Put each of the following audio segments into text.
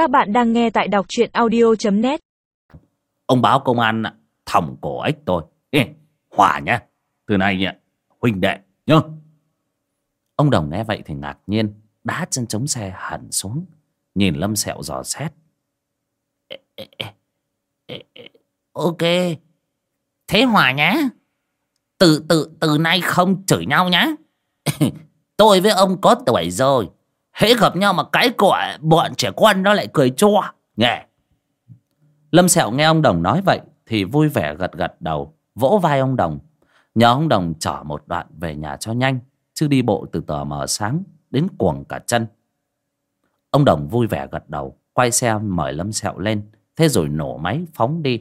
Các bạn đang nghe tại đọc truyện audio.net Ông báo công an thòng cổ ếch tôi. Ê, Hòa nhá. Từ nay nhá, huynh đệ nhá. Ông Đồng nghe vậy thì ngạc nhiên. Đá chân chống xe hẳn xuống. Nhìn Lâm Sẹo dò xét. Ê, ê, ê, ê, ê, Ok. Thế Hòa nhá. Từ từ từ nay không chửi nhau nhá. tôi với ông có tuổi rồi. Hễ gặp nhau mà cái cọ bọn trẻ con nó lại cười cho Nghe. Lâm Sẹo nghe ông Đồng nói vậy thì vui vẻ gật gật đầu, vỗ vai ông Đồng. Nhờ ông Đồng chở một đoạn về nhà cho nhanh, chứ đi bộ từ tờ mờ sáng đến cuồng cả chân. Ông Đồng vui vẻ gật đầu, quay xe mời Lâm Sẹo lên, thế rồi nổ máy phóng đi.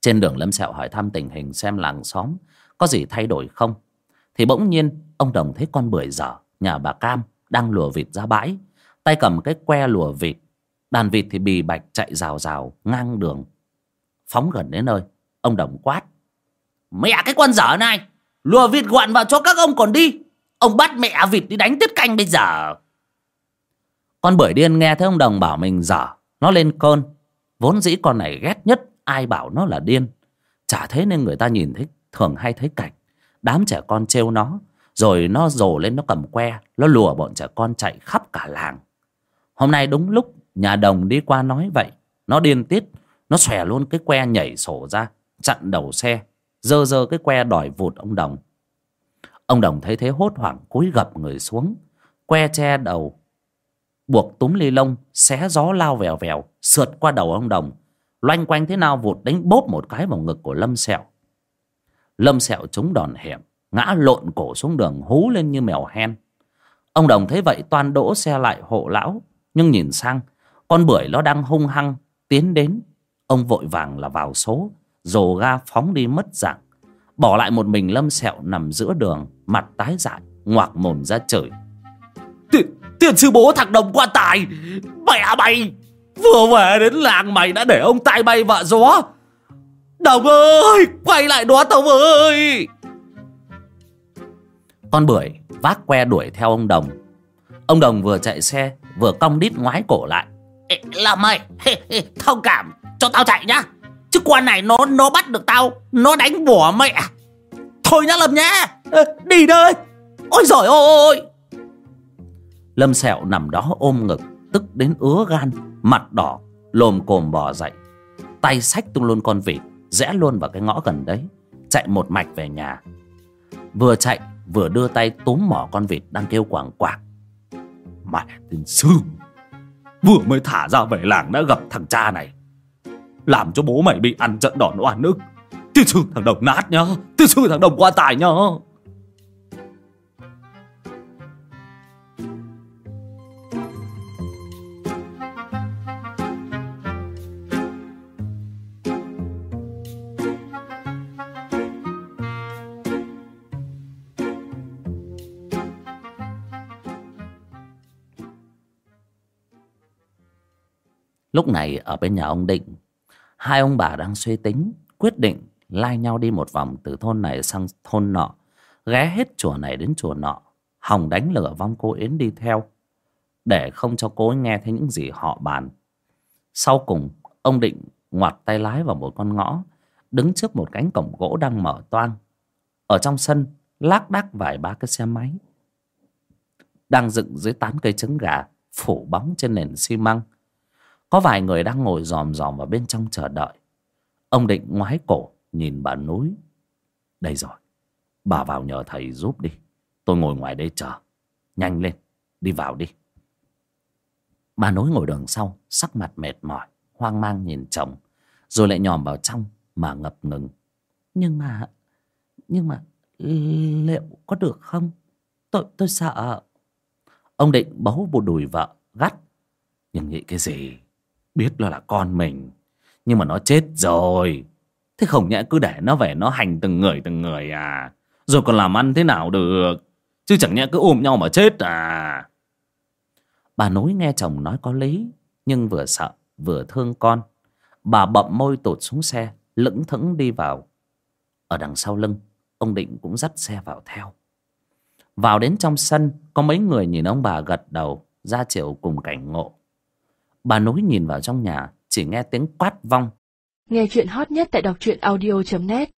Trên đường Lâm Sẹo hỏi thăm tình hình xem làng xóm có gì thay đổi không. Thì bỗng nhiên ông Đồng thấy con bưởi dở nhà bà Cam đang lùa vịt ra bãi. Tay cầm cái que lùa vịt. Đàn vịt thì bì bạch chạy rào rào ngang đường. Phóng gần đến nơi, ông Đồng quát. Mẹ cái con dở này, lùa vịt gọn vào cho các ông còn đi. Ông bắt mẹ vịt đi đánh tiết canh bây giờ. Con bưởi điên nghe thấy ông Đồng bảo mình dở, nó lên cơn. Vốn dĩ con này ghét nhất ai bảo nó là điên. Chả thế nên người ta nhìn thấy thường hay thấy cảnh. Đám trẻ con trêu nó, rồi nó rồ lên nó cầm que, nó lùa bọn trẻ con chạy khắp cả làng. Hôm nay đúng lúc nhà đồng đi qua nói vậy, nó điên tiết, nó xòe luôn cái que nhảy sổ ra, chặn đầu xe, dơ dơ cái que đòi vụt ông đồng. Ông đồng thấy thế hốt hoảng cúi gập người xuống, que che đầu, buộc túm ly lông, xé gió lao vèo vèo, sượt qua đầu ông đồng, loanh quanh thế nào vụt đánh bốp một cái vào ngực của Lâm Sẹo. Lâm Sẹo trúng đòn hẻm ngã lộn cổ xuống đường hú lên như mèo hen. Ông đồng thấy vậy toan đỗ xe lại hộ lão, nhưng nhìn sang, con bưởi nó đang hung hăng tiến đến. Ông vội vàng là vào số, dồ ga phóng đi mất dạng. Bỏ lại một mình Lâm Sẹo nằm giữa đường, mặt tái dại, ngoạc mồm ra trời Tiền, tiền sư bố thằng đồng qua tài, mẹ mày, vừa về đến làng mày đã để ông tai bay vạ gió. Đồng ơi, quay lại đó tao ơi. Con bưởi vác que đuổi theo ông Đồng. Ông Đồng vừa chạy xe, vừa cong đít ngoái cổ lại. Ê, là mày, thông cảm, cho tao chạy nhá. Chứ con này nó nó bắt được tao, nó đánh bỏ mẹ. Thôi nhá Lâm nhá, đi đây. Ôi giời ơi. Lâm Sẹo nằm đó ôm ngực, tức đến ứa gan, mặt đỏ, lồm cồm bò dậy. Tay xách tung luôn con vịt, rẽ luôn vào cái ngõ gần đấy, chạy một mạch về nhà. Vừa chạy vừa đưa tay túm mỏ con vịt đang kêu quảng quạc mẹ tên sư vừa mới thả ra về làng đã gặp thằng cha này, làm cho bố mày bị ăn trận đòn oan ức. Tiên sư thằng đồng nát nhá, tiên sư thằng đồng qua tài nhá. Lúc này, ở bên nhà ông Định, Hai ông bà đang suy tính, Quyết định lai nhau đi một vòng Từ thôn này sang thôn nọ, Ghé hết chùa này đến chùa nọ, Hòng đánh lửa vong cô Yến đi theo, Để không cho cô ấy nghe thấy những gì họ bàn. Sau cùng, Ông Định ngoặt tay lái vào một con ngõ, Đứng trước một cánh cổng gỗ đang mở toang. Ở trong sân, Lác đác vài ba cái xe máy Đang dựng dưới tán cây trứng gà Phủ bóng trên nền xi măng có vài người đang ngồi dòm dòm vào bên trong chờ đợi. Ông định ngoái cổ, nhìn bà núi. Đây rồi, bà vào nhờ thầy giúp đi. Tôi ngồi ngoài đây chờ. Nhanh lên, đi vào đi. Bà nối ngồi đường sau, sắc mặt mệt mỏi, hoang mang nhìn chồng, rồi lại nhòm vào trong mà ngập ngừng. Nhưng mà nhưng mà liệu có được không? Tôi tôi sợ. Ông định bấu bộ đùi vợ, gắt. Nhưng nghĩ cái gì? Biết nó là con mình, nhưng mà nó chết rồi. Thế không nhẽ cứ để nó về, nó hành từng người từng người à? Rồi còn làm ăn thế nào được? Chứ chẳng nhẽ cứ ôm nhau mà chết à? Bà nối nghe chồng nói có lý, nhưng vừa sợ, vừa thương con. Bà bậm môi tụt xuống xe, lững thững đi vào. Ở đằng sau lưng, ông định cũng dắt xe vào theo. Vào đến trong sân, có mấy người nhìn ông bà gật đầu, ra chiều cùng cảnh ngộ bà nối nhìn vào trong nhà, chỉ nghe tiếng quát vong. Nghe chuyện hot nhất tại đọc truyện audio.net